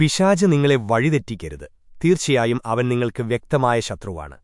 പിശാജ് നിങ്ങളെ വഴിതെറ്റിക്കരുത്. തീർച്ചയായും അവൻ നിങ്ങൾക്ക് വ്യക്തമായ ശത്രുവാണ്.